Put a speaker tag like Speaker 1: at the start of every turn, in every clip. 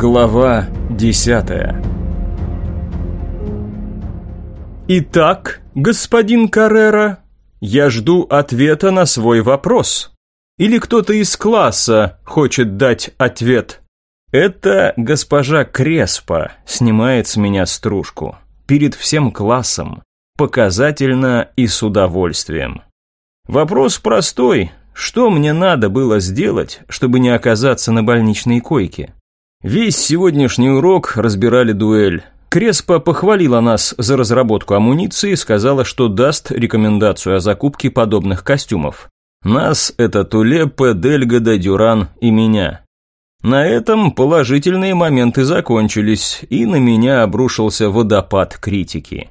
Speaker 1: Глава десятая Итак, господин Каррера, я жду ответа на свой вопрос. Или кто-то из класса хочет дать ответ? Это госпожа Креспа снимает с меня стружку. Перед всем классом. Показательно и с удовольствием. Вопрос простой. Что мне надо было сделать, чтобы не оказаться на больничной койке? Весь сегодняшний урок разбирали дуэль. Креспа похвалила нас за разработку амуниции, сказала, что даст рекомендацию о закупке подобных костюмов. Нас – это Тулеппе, Дельгада, Дюран и меня. На этом положительные моменты закончились, и на меня обрушился водопад критики.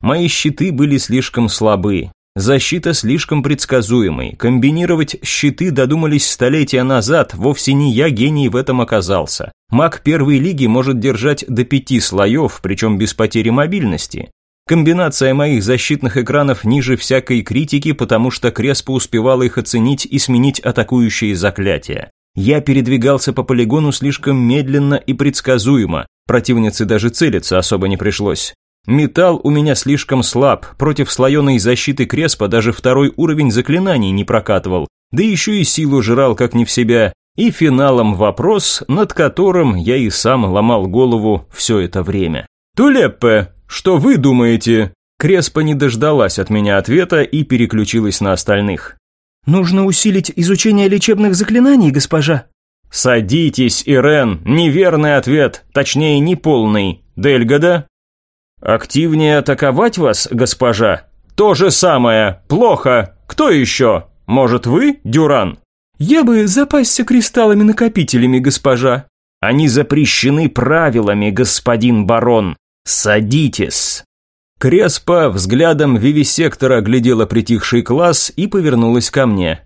Speaker 1: Мои щиты были слишком слабы, Защита слишком предсказуемой. Комбинировать щиты додумались столетия назад, вовсе не я гений в этом оказался. Маг первой лиги может держать до пяти слоев, причем без потери мобильности. Комбинация моих защитных экранов ниже всякой критики, потому что Креспа успевала их оценить и сменить атакующие заклятия. Я передвигался по полигону слишком медленно и предсказуемо, противнице даже целиться особо не пришлось. Металл у меня слишком слаб, против слоеной защиты Креспа даже второй уровень заклинаний не прокатывал, да еще и силу жрал как не в себя, и финалом вопрос, над которым я и сам ломал голову все это время. «Тулеппе, что вы думаете?» Креспа не дождалась от меня ответа и переключилась на остальных.
Speaker 2: «Нужно усилить изучение лечебных заклинаний, госпожа».
Speaker 1: «Садитесь, Ирен, неверный ответ, точнее неполный. Дельгада?» «Активнее атаковать вас, госпожа?» «То же самое. Плохо. Кто еще? Может, вы, Дюран?»
Speaker 2: «Я бы запасся кристаллами-накопителями, госпожа».
Speaker 1: «Они запрещены правилами, господин барон. Садитесь». Креспа взглядом вивисектора глядела притихший класс и повернулась ко мне.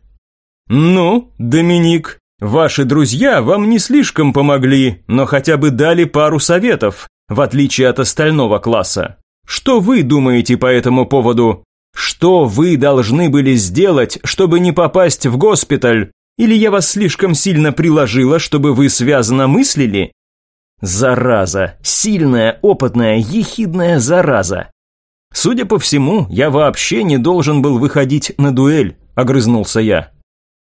Speaker 1: «Ну, Доминик, ваши друзья вам не слишком помогли, но хотя бы дали пару советов в отличие от остального класса. Что вы думаете по этому поводу? Что вы должны были сделать, чтобы не попасть в госпиталь? Или я вас слишком сильно приложила, чтобы вы связано мыслили? Зараза, сильная, опытная, ехидная зараза. Судя по всему, я вообще не должен был выходить на дуэль, огрызнулся я.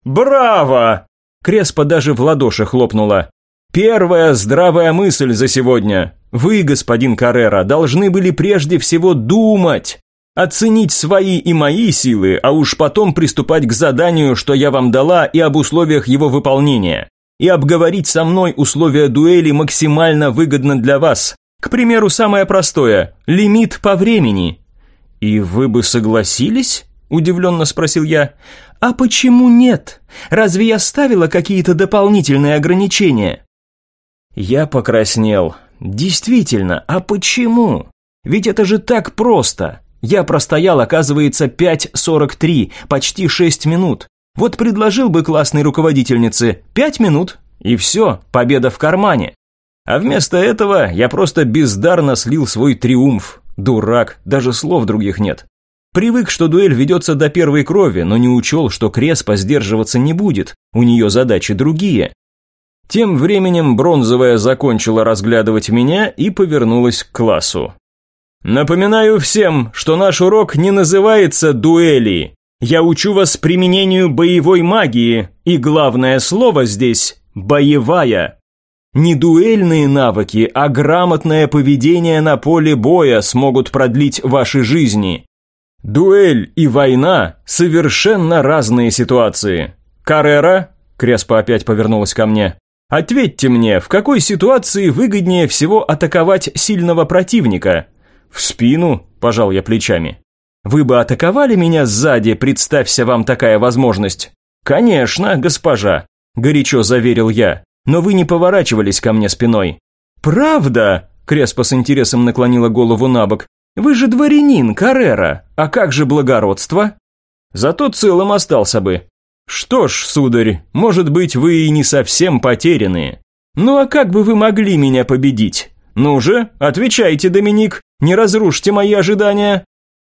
Speaker 1: Браво! Креспа даже в ладоши хлопнула. Первая здравая мысль за сегодня. Вы, господин Каррера, должны были прежде всего думать, оценить свои и мои силы, а уж потом приступать к заданию, что я вам дала, и об условиях его выполнения. И обговорить со мной условия дуэли максимально выгодно для вас. К примеру, самое простое – лимит по времени. И вы бы согласились? Удивленно спросил я. А почему нет? Разве я ставила какие-то дополнительные ограничения? Я покраснел. Действительно, а почему? Ведь это же так просто. Я простоял, оказывается, 5.43, почти 6 минут. Вот предложил бы классной руководительнице 5 минут, и все, победа в кармане. А вместо этого я просто бездарно слил свой триумф. Дурак, даже слов других нет. Привык, что дуэль ведется до первой крови, но не учел, что Креспа сдерживаться не будет, у нее задачи другие. Тем временем бронзовая закончила разглядывать меня и повернулась к классу. Напоминаю всем, что наш урок не называется дуэли. Я учу вас применению боевой магии, и главное слово здесь – боевая. Не дуэльные навыки, а грамотное поведение на поле боя смогут продлить ваши жизни. Дуэль и война – совершенно разные ситуации. Каррера, Креспа опять повернулась ко мне, Ответьте мне, в какой ситуации выгоднее всего атаковать сильного противника? В спину, пожал я плечами. Вы бы атаковали меня сзади, представься вам такая возможность. Конечно, госпожа, горячо заверил я, но вы не поворачивались ко мне спиной. Правда? Креспа с интересом наклонила голову на бок. Вы же дворянин, Каррера, а как же благородство? Зато целым остался бы. «Что ж, сударь, может быть, вы и не совсем потерянные. Ну а как бы вы могли меня победить? Ну же, отвечайте, Доминик, не разрушьте мои ожидания.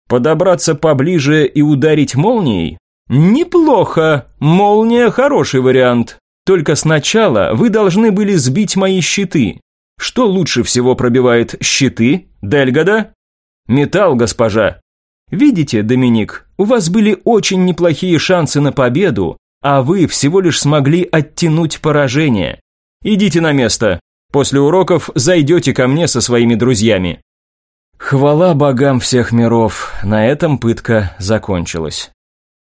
Speaker 1: Подобраться поближе и ударить молнией? Неплохо, молния хороший вариант. Только сначала вы должны были сбить мои щиты. Что лучше всего пробивает щиты? Дельгода? Металл, госпожа. Видите, Доминик, у вас были очень неплохие шансы на победу, а вы всего лишь смогли оттянуть поражение. Идите на место. После уроков зайдете ко мне со своими друзьями. Хвала богам всех миров, на этом пытка закончилась.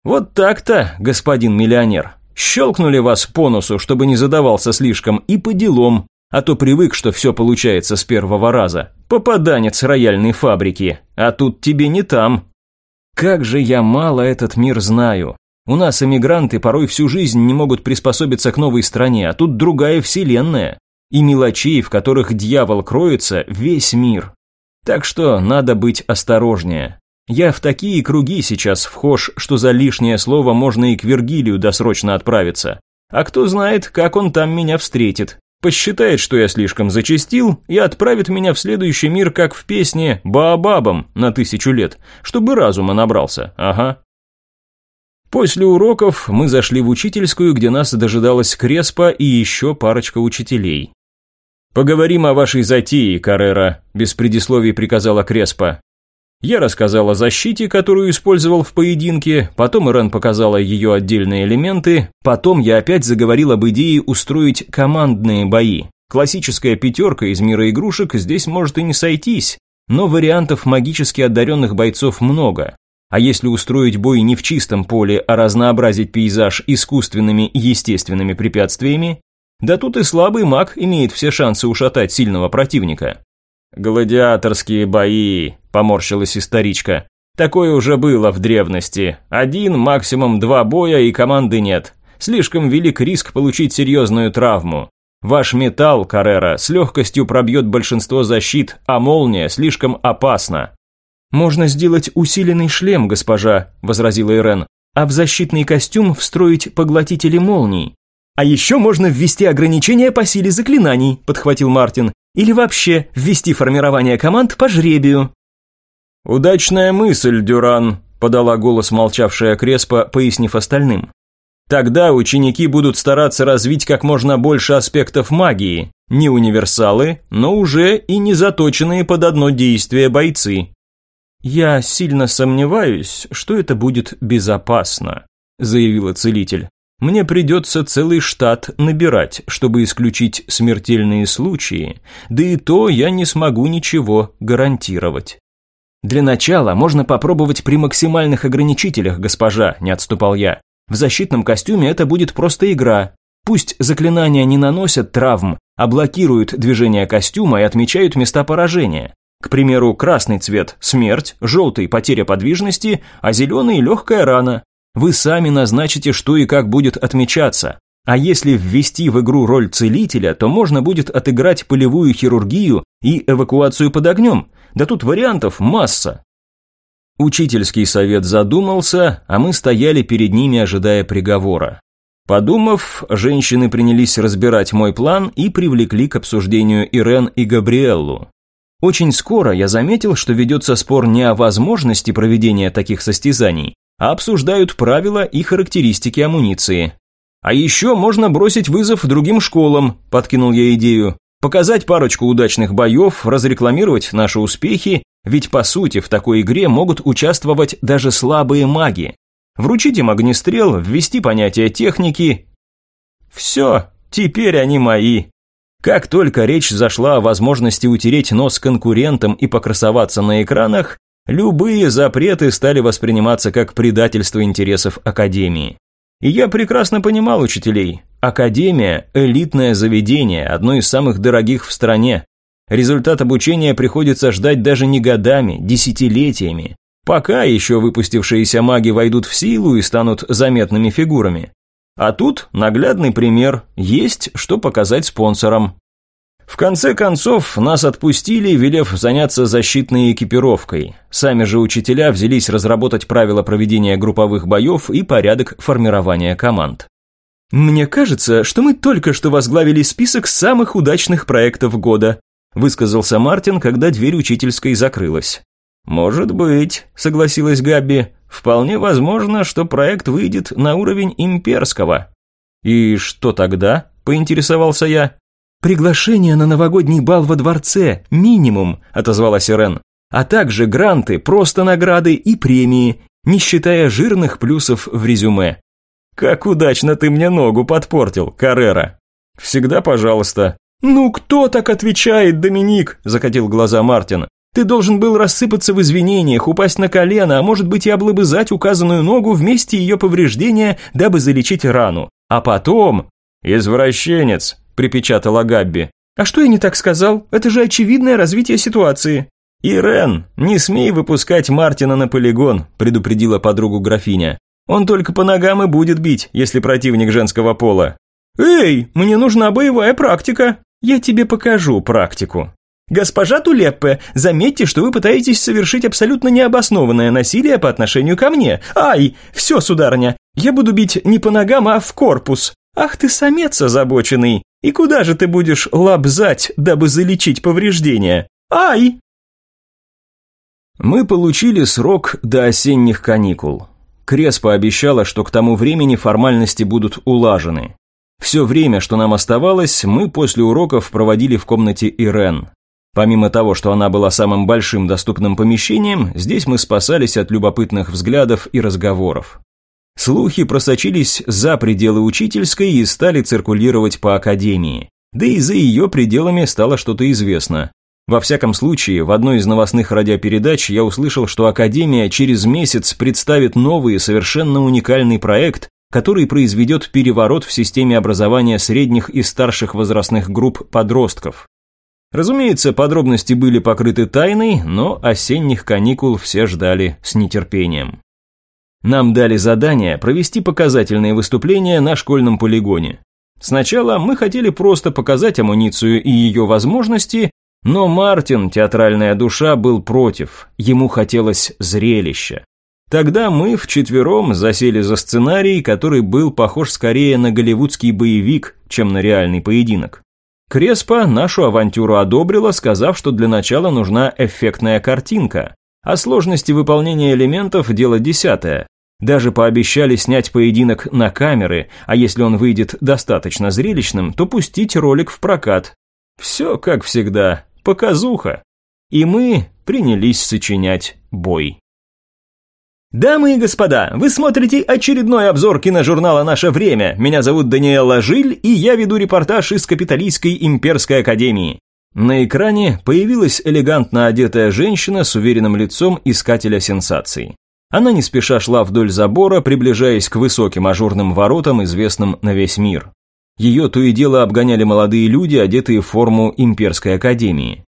Speaker 1: Вот так-то, господин миллионер. Щелкнули вас по носу, чтобы не задавался слишком, и по делам, а то привык, что все получается с первого раза. Попаданец рояльной фабрики, а тут тебе не там. Как же я мало этот мир знаю. У нас эмигранты порой всю жизнь не могут приспособиться к новой стране, а тут другая вселенная. И мелочей, в которых дьявол кроется, весь мир. Так что надо быть осторожнее. Я в такие круги сейчас вхож, что за лишнее слово можно и к Вергилию досрочно отправиться. А кто знает, как он там меня встретит посчитает, что я слишком зачастил, и отправит меня в следующий мир, как в песне «Баобабом» на тысячу лет, чтобы разума набрался, ага. После уроков мы зашли в учительскую, где нас дожидалась Креспа и еще парочка учителей. «Поговорим о вашей затее, Каррера», – без предисловий приказала Креспа. Я рассказал о защите, которую использовал в поединке, потом Ирен показала ее отдельные элементы, потом я опять заговорил об идее устроить командные бои. Классическая пятерка из мира игрушек здесь может и не сойтись, но вариантов магически одаренных бойцов много. А если устроить бой не в чистом поле, а разнообразить пейзаж искусственными естественными препятствиями, да тут и слабый маг имеет все шансы ушатать сильного противника. «Гладиаторские бои», – поморщилась историчка. «Такое уже было в древности. Один, максимум два боя и команды нет. Слишком велик риск получить серьезную травму. Ваш металл, Каррера, с легкостью пробьет большинство защит, а молния слишком опасна».
Speaker 2: «Можно сделать усиленный шлем, госпожа», – возразила Ирен, «а в защитный костюм встроить поглотители молний». «А еще можно ввести ограничения по силе заклинаний», – подхватил Мартин. Или вообще ввести формирование команд по жребию?»
Speaker 1: «Удачная мысль, Дюран», – подала голос молчавшая Креспа, пояснив остальным. «Тогда ученики будут стараться развить как можно больше аспектов магии, не универсалы, но уже и не заточенные под одно действие бойцы».
Speaker 2: «Я сильно сомневаюсь, что это будет безопасно», – заявила целитель. Мне придется целый штат набирать, чтобы исключить смертельные случаи, да и то я не смогу ничего гарантировать. Для начала можно попробовать при максимальных ограничителях, госпожа, не отступал я. В защитном костюме это будет просто игра. Пусть заклинания не наносят травм, а блокируют движение костюма и отмечают места поражения. К примеру, красный цвет – смерть, желтый – потеря подвижности, а зеленый – легкая рана. Вы сами назначите, что и как будет отмечаться. А если ввести в игру роль целителя, то можно будет отыграть полевую хирургию и эвакуацию под огнем. Да тут вариантов масса. Учительский совет задумался, а мы стояли перед ними, ожидая приговора. Подумав, женщины принялись разбирать мой план и привлекли к обсуждению Ирен и Габриэллу. Очень скоро я заметил, что ведется спор не о возможности проведения таких состязаний, обсуждают правила и характеристики амуниции. А еще можно бросить вызов другим школам, подкинул я идею. Показать парочку удачных боев, разрекламировать наши успехи, ведь по сути в такой игре могут участвовать даже слабые маги. Вручить им огнестрел, ввести понятие техники. Все, теперь они мои. Как только речь зашла о возможности утереть нос конкурентам и покрасоваться на экранах, Любые запреты стали восприниматься как предательство интересов Академии. И я прекрасно понимал учителей. Академия – элитное заведение, одно из самых дорогих в стране. Результат обучения приходится ждать даже не годами, десятилетиями. Пока еще выпустившиеся маги войдут в силу и станут заметными фигурами. А тут наглядный пример, есть что показать спонсорам. В конце концов, нас отпустили, велев заняться защитной экипировкой. Сами же учителя взялись разработать правила проведения групповых боев и порядок формирования команд. «Мне кажется, что мы только что возглавили список самых удачных проектов года», высказался Мартин, когда дверь учительской закрылась.
Speaker 1: «Может быть», – согласилась Габи. «Вполне возможно, что проект выйдет на уровень имперского».
Speaker 2: «И что тогда?» – поинтересовался я. «Приглашение на новогодний бал во дворце, минимум», – отозвалась Ирен. «А также гранты, просто награды и премии, не считая жирных плюсов в резюме». «Как удачно ты мне ногу подпортил, Каррера!» «Всегда пожалуйста». «Ну кто так отвечает, Доминик?» – закатил глаза Мартин. «Ты должен был рассыпаться в извинениях, упасть на колено, а может быть и облобызать указанную ногу вместе ее повреждения, дабы залечить рану. А потом...» «Извращенец», припечатала Габби. «А что я не так сказал? Это же очевидное развитие ситуации». «Ирен, не смей выпускать Мартина на полигон», предупредила подругу графиня. «Он только по ногам и будет бить, если противник женского пола». «Эй, мне нужна боевая практика». «Я тебе покажу практику». «Госпожа Тулеппе, заметьте, что вы пытаетесь совершить абсолютно необоснованное насилие по отношению ко мне. Ай, все, сударыня, я буду бить не по ногам, а в корпус. Ах ты самец озабоченный. И куда же ты будешь лобзать, дабы залечить повреждения? Ай!»
Speaker 1: Мы получили срок до осенних каникул. Крес пообещала, что к тому времени формальности будут улажены. Все время, что нам оставалось, мы после уроков проводили в комнате Ирен. Помимо того, что она была самым большим доступным помещением, здесь мы спасались от любопытных взглядов и разговоров. Слухи просочились за пределы учительской и стали циркулировать по академии. Да и за ее пределами стало что-то известно. Во всяком случае, в одной из новостных радиопередач я услышал, что Академия через месяц представит новый, совершенно уникальный проект, который произведет переворот в системе образования средних и старших возрастных групп подростков. Разумеется, подробности были покрыты тайной, но осенних каникул все ждали с нетерпением. Нам дали задание провести показательные выступления на школьном полигоне. Сначала мы хотели просто показать амуницию и ее возможности, но Мартин, театральная душа, был против, ему хотелось зрелища. Тогда мы вчетвером засели за сценарий, который был похож скорее на голливудский боевик, чем на реальный поединок. Креспа нашу авантюру одобрила, сказав, что для начала нужна эффектная картинка, а сложности выполнения элементов – дело десятое. Даже пообещали снять поединок на камеры, а если он выйдет достаточно зрелищным, то пустить ролик в прокат. Все, как всегда, показуха. И мы принялись сочинять бой.
Speaker 2: Дамы и господа, вы смотрите очередной обзор киножурнала «Наше время». Меня зовут Даниэл Жиль, и я веду репортаж из Капитолийской имперской академии. На экране появилась элегантно одетая женщина с уверенным лицом искателя сенсаций. Она не спеша шла вдоль забора, приближаясь к высоким ажурным воротам, известным на весь мир. Ее то и дело обгоняли молодые люди, одетые в форму имперской академии.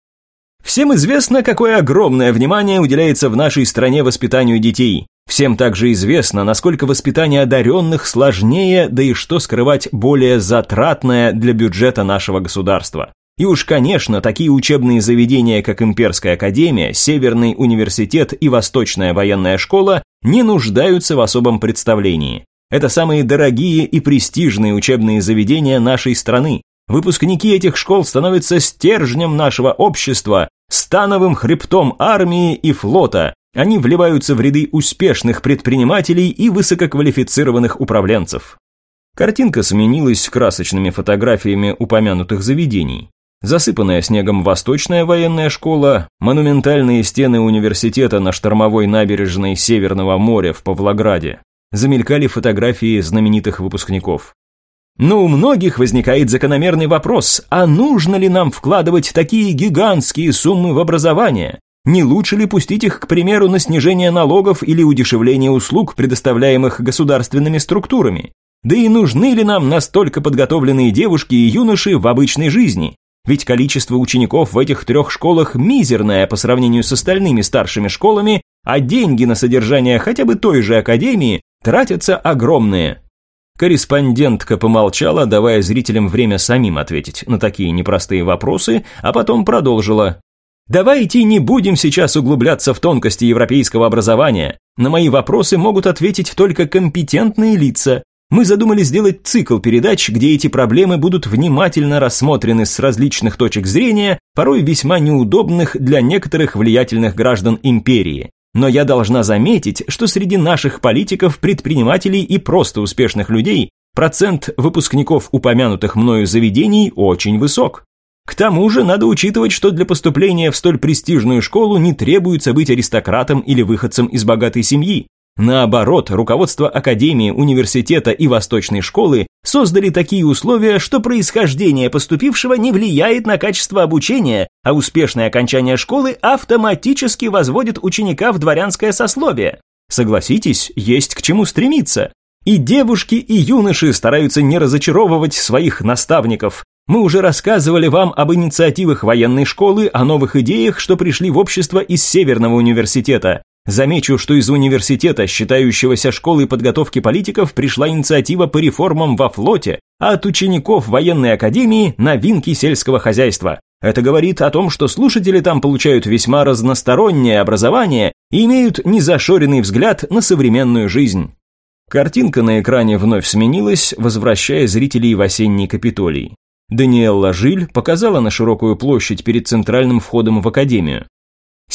Speaker 2: Всем известно, какое огромное внимание уделяется в нашей стране воспитанию детей. Всем также известно, насколько воспитание одаренных сложнее, да и что скрывать более затратное для бюджета нашего государства. И уж, конечно, такие учебные заведения, как Имперская академия, Северный университет и Восточная военная школа, не нуждаются в особом представлении. Это самые дорогие и престижные учебные заведения нашей страны. Выпускники этих школ становятся стержнем нашего общества, становым хребтом армии и флота. Они вливаются в ряды успешных предпринимателей и высококвалифицированных управленцев. Картинка сменилась красочными фотографиями упомянутых заведений засыпанная снегом Восточная военная школа, монументальные стены университета на штормовой набережной Северного моря в Павлограде. Замелькали фотографии знаменитых выпускников. Но у многих возникает закономерный вопрос, а нужно ли нам вкладывать такие гигантские суммы в образование? Не лучше ли пустить их, к примеру, на снижение налогов или удешевление услуг, предоставляемых государственными структурами? Да и нужны ли нам настолько подготовленные девушки и юноши в обычной жизни? Ведь количество учеников в этих трех школах мизерное по сравнению с остальными старшими школами, а деньги на содержание хотя бы той же академии тратятся огромные. Корреспондентка помолчала, давая зрителям время самим ответить на такие непростые вопросы, а потом продолжила. «Давайте не будем сейчас углубляться в тонкости европейского образования. На мои вопросы могут ответить только компетентные лица, мы задумали сделать цикл передач, где эти проблемы будут внимательно рассмотрены с различных точек зрения, порой весьма неудобных для некоторых влиятельных граждан империи. Но я должна заметить, что среди наших политиков, предпринимателей и просто успешных людей
Speaker 1: Процент выпускников упомянутых мною заведений очень высок. К тому же надо учитывать, что для поступления в столь престижную школу не требуется быть аристократом или выходцем из богатой семьи. Наоборот, руководство Академии, университета и Восточной школы создали такие условия, что происхождение поступившего не влияет на качество обучения, а успешное окончание школы автоматически возводит ученика в дворянское сословие. Согласитесь, есть к чему стремиться. И девушки, и юноши стараются не разочаровывать своих наставников, мы уже рассказывали вам об инициативах военной школы, о новых идеях, что пришли в общество из Северного университета. Замечу, что из университета, считающегося школой подготовки политиков, пришла инициатива по реформам во флоте, а от учеников военной академии – новинки сельского хозяйства. Это говорит о том, что слушатели там получают весьма разностороннее образование и имеют незашоренный взгляд на современную жизнь. Картинка на экране вновь сменилась, возвращая зрителей в осенний Капитолий. Даниэлла Жиль показала на широкую площадь перед центральным входом в академию.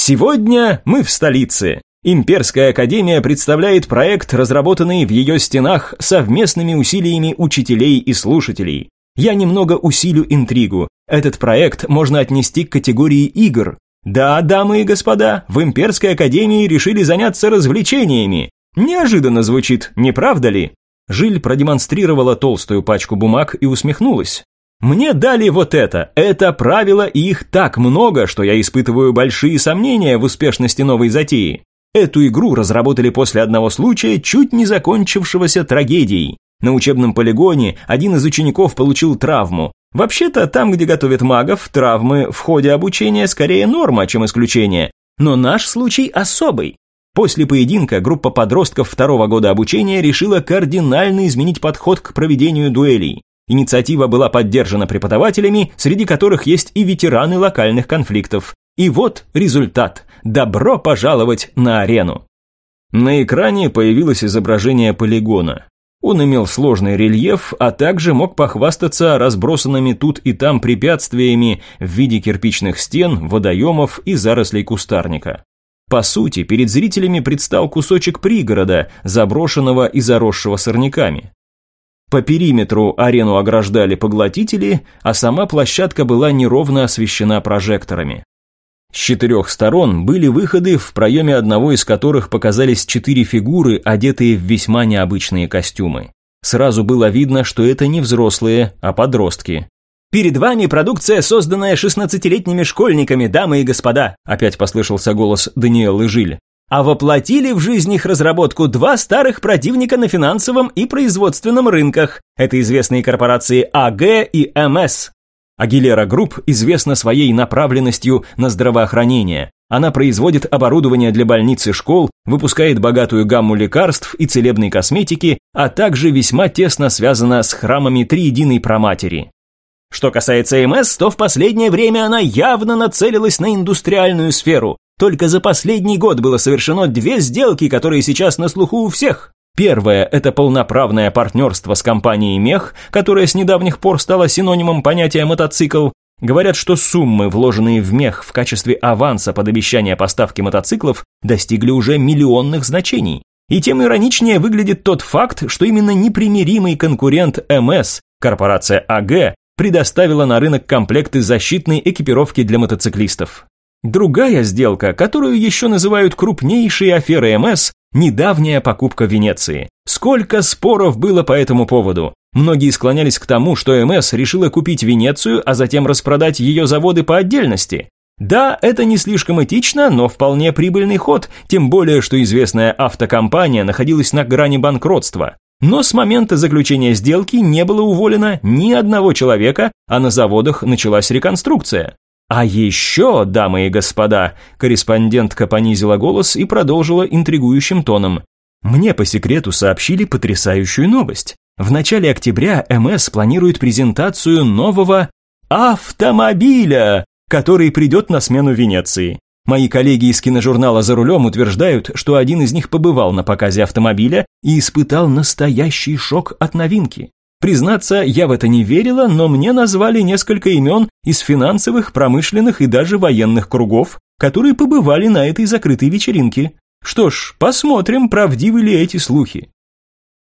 Speaker 1: Сегодня мы в столице. Имперская академия представляет проект, разработанный в ее стенах совместными усилиями учителей и слушателей. Я немного усилю интригу. Этот проект можно отнести к категории игр. Да, дамы и господа, в Имперской академии решили заняться развлечениями. Неожиданно звучит, не правда ли? Жиль продемонстрировала толстую пачку бумаг и усмехнулась. Мне дали вот это. Это правило, и их так много, что я испытываю большие сомнения в успешности новой затеи. Эту игру разработали после одного случая, чуть не закончившегося трагедией. На учебном полигоне один из учеников получил травму. Вообще-то, там, где готовят магов, травмы в ходе обучения скорее норма, чем исключение. Но наш случай особый. После поединка группа подростков второго года обучения решила кардинально изменить подход к проведению дуэлей. Инициатива была поддержана преподавателями, среди которых есть и ветераны локальных конфликтов. И вот результат. Добро пожаловать на арену. На экране появилось изображение полигона. Он имел сложный рельеф, а также мог похвастаться разбросанными тут и там препятствиями в виде кирпичных стен, водоемов и зарослей кустарника. По сути, перед зрителями предстал кусочек пригорода, заброшенного и заросшего сорняками. По периметру арену ограждали поглотители, а сама площадка была неровно освещена прожекторами. С четырех сторон были выходы, в проеме одного из которых показались четыре фигуры, одетые в весьма необычные костюмы. Сразу было видно, что это не взрослые, а подростки. «Перед вами продукция, созданная шестнадцатилетними школьниками, дамы и господа», опять послышался голос Даниэлы Жиль а воплотили в жизнь их разработку два старых противника на финансовом и производственном рынках. Это известные корпорации АГ и МС. Агилера Групп известна своей направленностью на здравоохранение. Она производит оборудование для больниц и школ, выпускает богатую гамму лекарств и целебной косметики, а также весьма тесно связана с храмами Триединой Проматери. Что касается МС, то в последнее время она явно нацелилась на индустриальную сферу, только за последний год было совершено две сделки, которые сейчас на слуху у всех. Первое – это полноправное партнерство с компанией «Мех», которая с недавних пор стала синонимом понятия «мотоцикл». Говорят, что суммы, вложенные в «Мех» в качестве аванса под обещание поставки мотоциклов, достигли уже миллионных значений. И тем ироничнее выглядит тот факт, что именно непримиримый конкурент МС, корпорация АГ, предоставила на рынок комплекты защитной экипировки для мотоциклистов. Другая сделка, которую еще называют крупнейшей аферой МС, недавняя покупка Венеции. Сколько споров было по этому поводу. Многие склонялись к тому, что МС решила купить Венецию, а затем распродать ее заводы по отдельности. Да, это не слишком этично, но вполне прибыльный ход, тем более, что известная автокомпания находилась на грани банкротства. Но с момента заключения сделки не было уволено ни одного человека, а на заводах началась реконструкция. А еще, дамы и господа, корреспондентка понизила голос и продолжила интригующим тоном. Мне по секрету сообщили потрясающую новость. В начале октября МС планирует презентацию нового автомобиля, который придет на смену Венеции. Мои коллеги из киножурнала «За рулем» утверждают, что один из них побывал на показе автомобиля и испытал настоящий шок от новинки. Признаться, я в это не верила, но мне назвали несколько имен из финансовых, промышленных и даже военных кругов, которые побывали на этой закрытой вечеринке. Что ж, посмотрим, правдивы ли эти слухи.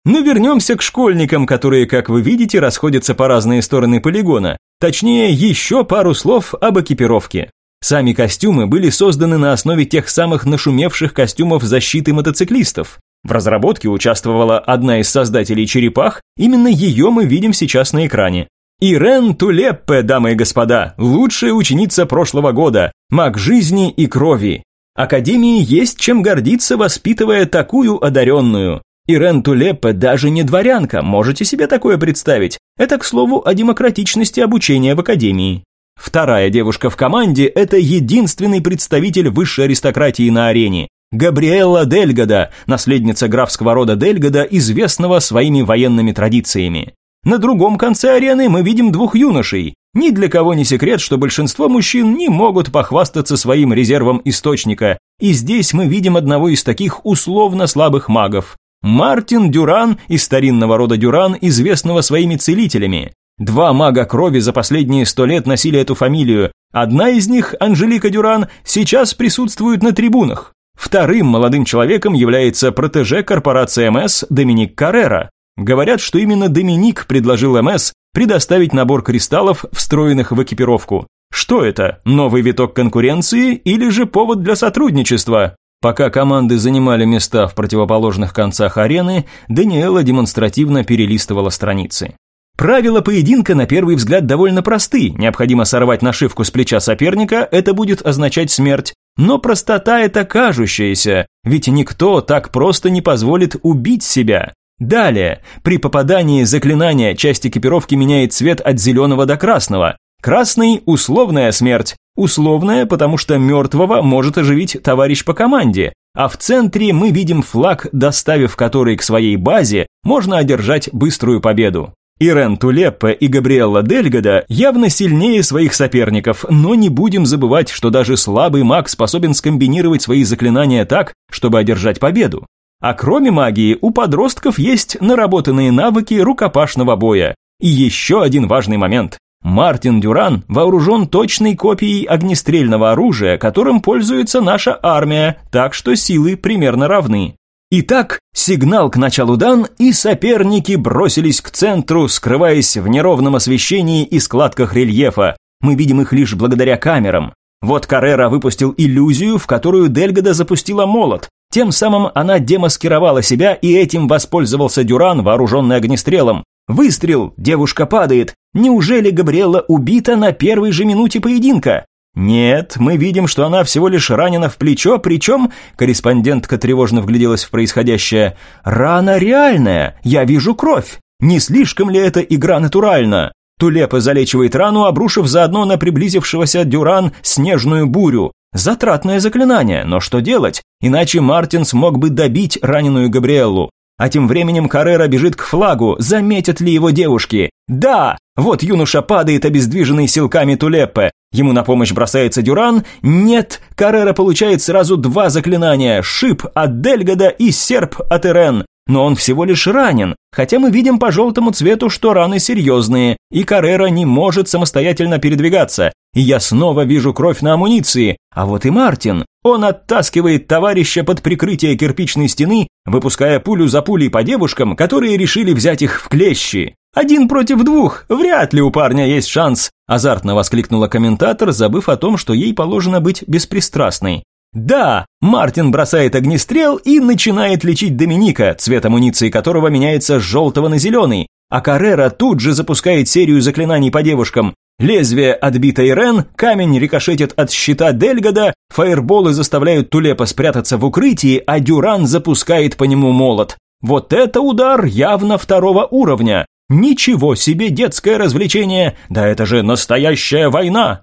Speaker 2: Но вернемся к школьникам, которые, как вы видите, расходятся по разные стороны полигона. Точнее, еще пару слов об экипировке. Сами костюмы были созданы на основе тех самых нашумевших костюмов защиты мотоциклистов. В разработке участвовала одна из создателей черепах, именно ее мы видим сейчас на экране. Ирен Тулеппе, дамы и господа, лучшая ученица прошлого года, маг жизни и крови. Академии есть чем гордиться, воспитывая такую одаренную. Ирен Тулеппе даже не дворянка, можете себе такое представить? Это, к слову, о демократичности обучения в Академии. Вторая девушка в команде – это единственный представитель высшей аристократии на арене. Габриэлла Дельгода, наследница графского рода Дельгода, известного своими военными традициями. На другом конце арены мы видим двух юношей. Ни для кого не секрет, что большинство мужчин не могут похвастаться своим резервом источника, и здесь мы видим одного из таких условно слабых магов. Мартин Дюран из старинного рода Дюран, известного своими целителями. Два мага крови за последние сто лет носили эту фамилию. Одна из них, Анжелика Дюран, сейчас присутствует на трибунах. Вторым молодым человеком является протеже корпорации МС Доминик Каррера. Говорят, что именно Доминик предложил МС предоставить набор кристаллов, встроенных в экипировку. Что это? Новый виток конкуренции или же повод для сотрудничества? Пока команды занимали места в противоположных концах арены, Даниэла демонстративно перелистывала страницы. Правила поединка на первый взгляд довольно просты. Необходимо сорвать нашивку с плеча соперника, это будет означать смерть. Но простота это кажущаяся, ведь никто так просто не позволит убить себя. Далее, при попадании заклинания часть экипировки меняет цвет от зеленого до красного. Красный – условная смерть. Условная, потому что мертвого может оживить товарищ по команде. А в центре мы видим флаг, доставив который к своей базе, можно одержать быструю победу. Ирен Тулеппе и Габриэлла Дельгода явно сильнее своих соперников, но не будем забывать, что даже слабый маг способен скомбинировать свои заклинания так, чтобы одержать победу. А кроме магии, у подростков есть наработанные навыки рукопашного боя. И еще один важный момент. Мартин Дюран вооружен точной копией огнестрельного оружия, которым пользуется наша армия, так что силы примерно равны. Итак, сигнал к началу дан, и соперники бросились к центру, скрываясь в неровном освещении и складках рельефа. Мы видим их лишь благодаря камерам. Вот Каррера выпустил иллюзию, в которую Дельгода запустила молот. Тем самым она демаскировала себя, и этим воспользовался Дюран, вооруженный огнестрелом. Выстрел, девушка падает. Неужели Габриэла убита на первой же минуте поединка? Нет, мы видим, что она всего лишь ранена в плечо, причем, корреспондентка тревожно вгляделась в происходящее, рана реальная, я вижу кровь. Не слишком ли эта игра натуральна? Тулепа залечивает рану, обрушив заодно на приблизившегося Дюран снежную бурю. Затратное заклинание, но что делать? Иначе Мартин смог бы добить раненую Габриэллу. А тем временем Каррера бежит к флагу, заметят ли его девушки. Да! Вот юноша падает, обездвиженный силками Тулеппе. Ему на помощь бросается Дюран. Нет, Каррера получает сразу два заклинания. Шип от Дельгода и серп от Ирен но он всего лишь ранен, хотя мы видим по желтому цвету, что раны серьезные, и Каррера не может самостоятельно передвигаться, и я снова вижу кровь на амуниции, а вот и Мартин. Он оттаскивает товарища под прикрытие кирпичной стены, выпуская пулю за пулей по девушкам, которые решили взять их в клещи. «Один против двух, вряд ли у парня есть шанс», азартно воскликнула комментатор, забыв о том, что ей положено быть беспристрастной. Да, Мартин бросает огнестрел и начинает лечить Доминика, цвет амуниции которого меняется с желтого на зеленый, а Каррера тут же запускает серию заклинаний по девушкам. Лезвие отбито Ирен, камень рикошетит от щита Дельгода, фаерболы заставляют Тулепа спрятаться в укрытии, а Дюран запускает по нему молот. Вот это удар явно второго уровня. Ничего себе детское развлечение, да это же настоящая война.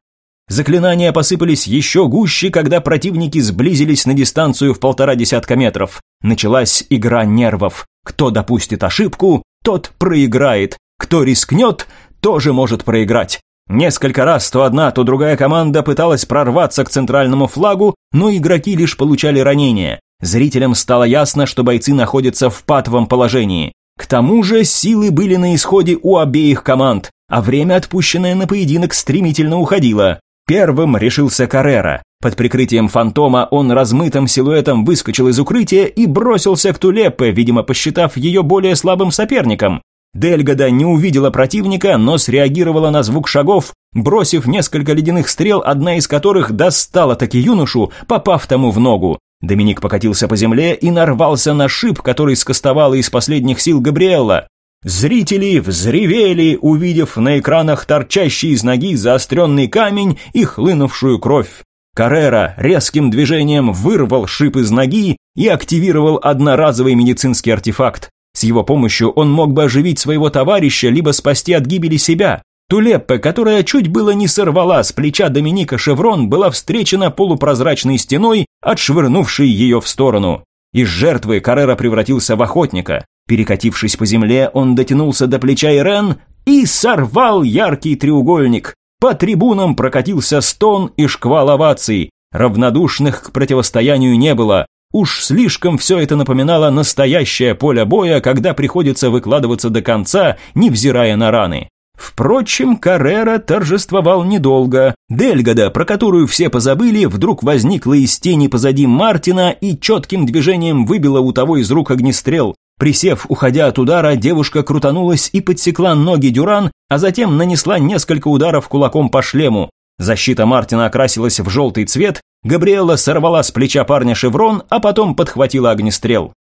Speaker 2: Заклинания посыпались еще гуще, когда противники сблизились на дистанцию в полтора десятка метров. Началась игра нервов. Кто допустит ошибку, тот проиграет. Кто рискнет, тоже может проиграть. Несколько раз то одна, то другая команда пыталась прорваться к центральному флагу, но игроки лишь получали ранения. Зрителям стало ясно, что бойцы находятся в патовом положении. К тому же силы были на исходе у обеих команд, а время, отпущенное на поединок, стремительно уходило. Первым решился Каррера.
Speaker 1: Под прикрытием фантома он размытым силуэтом выскочил из укрытия и бросился к Тулеппе, видимо, посчитав ее более слабым соперником. Дельгода не увидела противника, но среагировала на звук шагов, бросив несколько ледяных стрел, одна из которых достала таки юношу, попав тому в ногу. Доминик покатился по земле и нарвался на шип, который скостовала из последних сил Габриэлла. Зрители взревели, увидев на экранах торчащий из ноги заостренный камень и хлынувшую кровь. Каррера резким движением вырвал шип из ноги и активировал одноразовый медицинский артефакт. С его помощью он мог бы оживить своего товарища, либо спасти от гибели себя. Тулеппе, которая чуть было не сорвала с плеча Доминика шеврон, была встречена полупрозрачной стеной, отшвырнувшей ее в сторону. Из жертвы Каррера превратился в охотника. Перекатившись по земле, он дотянулся до плеча Ирен и сорвал яркий треугольник. По трибунам прокатился стон и шквал оваций. Равнодушных к противостоянию не было. Уж слишком все это напоминало настоящее поле боя, когда приходится выкладываться до конца, невзирая на раны. Впрочем, Каррера торжествовал недолго. Дельгода, про которую все позабыли, вдруг возникла из тени позади Мартина и четким движением выбила у того из рук огнестрел. Присев, уходя от удара, девушка крутанулась и подсекла ноги Дюран, а затем нанесла несколько ударов кулаком по шлему. Защита Мартина окрасилась в желтый цвет, Габриэла сорвала с плеча парня шеврон, а потом подхватила огнестрел.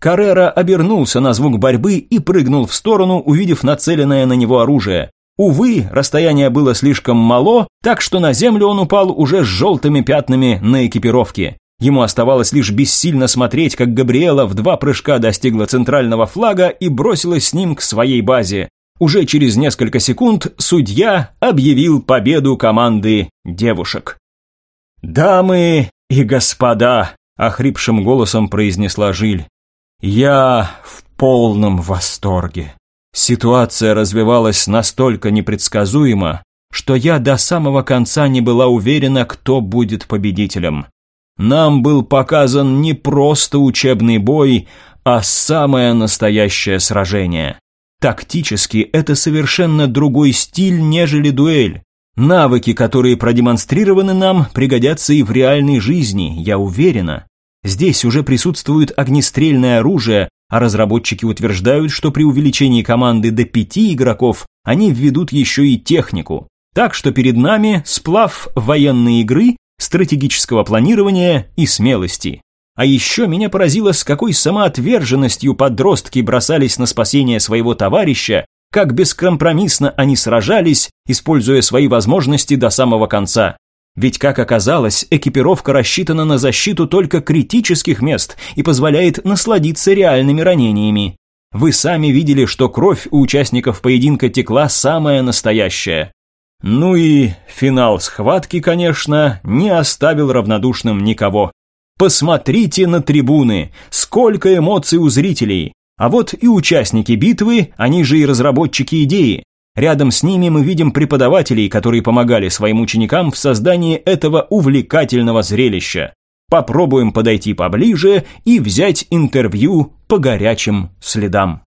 Speaker 1: Каррера обернулся на звук борьбы и прыгнул в сторону, увидев нацеленное на него оружие. Увы, расстояние было слишком мало, так что на землю он упал уже с желтыми пятнами на экипировке. Ему оставалось лишь бессильно смотреть, как Габриэла в два прыжка достигла центрального флага и бросилась с ним к своей базе. Уже через несколько секунд судья объявил победу команды девушек. «Дамы и господа», – охрипшим голосом произнесла Жиль, – «я в полном восторге. Ситуация развивалась настолько непредсказуемо, что я до самого конца не была уверена, кто будет победителем. Нам был показан не просто учебный бой, а самое настоящее сражение. Тактически это совершенно другой стиль, нежели дуэль. Навыки, которые продемонстрированы нам, пригодятся и в реальной жизни, я уверена. Здесь уже присутствует огнестрельное оружие, а разработчики утверждают, что при увеличении команды до пяти игроков они введут еще и технику. Так что перед нами сплав военной игры стратегического планирования и смелости. А еще меня поразило, с какой самоотверженностью подростки бросались на спасение своего товарища, как бескомпромиссно они сражались, используя свои возможности до самого конца. Ведь, как оказалось, экипировка рассчитана на защиту только критических мест и позволяет насладиться реальными ранениями. Вы сами видели, что кровь у участников поединка текла самая настоящая. Ну и финал схватки, конечно, не оставил равнодушным никого. Посмотрите на трибуны, сколько эмоций у зрителей. А вот и участники битвы, они же и разработчики идеи. Рядом с ними мы видим преподавателей, которые помогали своим ученикам в создании этого увлекательного зрелища. Попробуем подойти поближе и взять интервью по горячим следам.